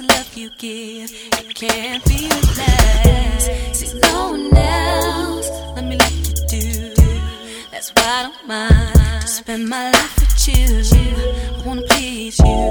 the love you give, it can't be replaced. See, no one else Let me let you do. That's why I don't mind to spend my life with you. I wanna please you.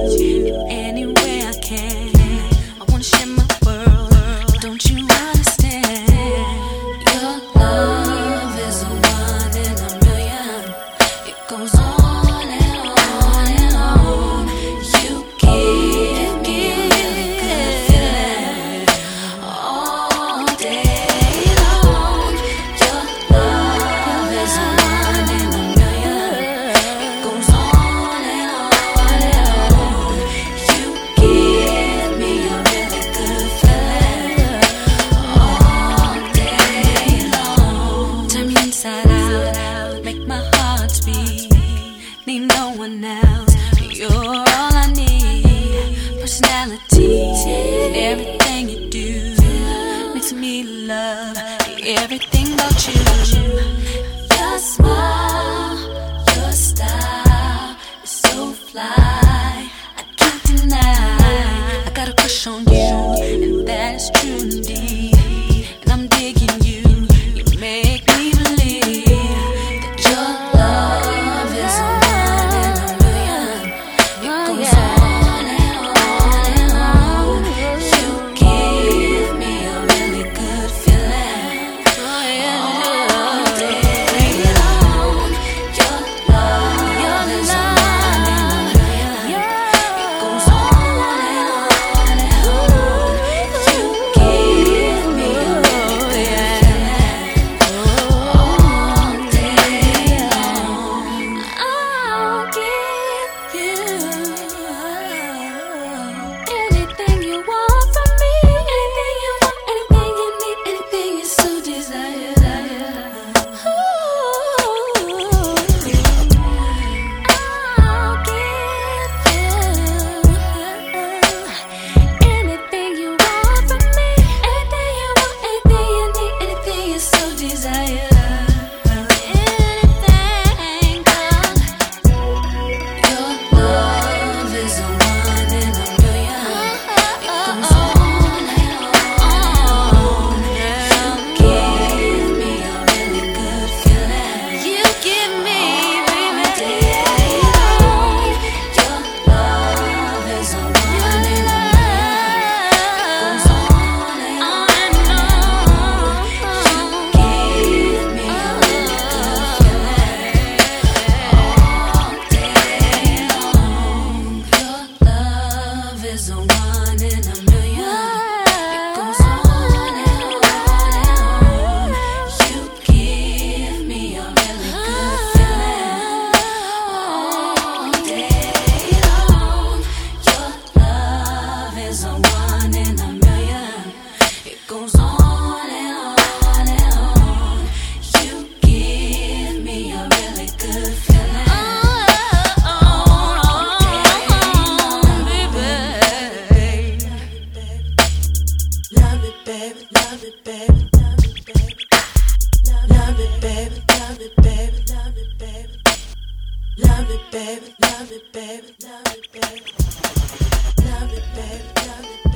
You're all I need. Personality, everything you do makes me love everything about you. Your smile. baby, love it, baby, love it, baby. Love it, baby, love it.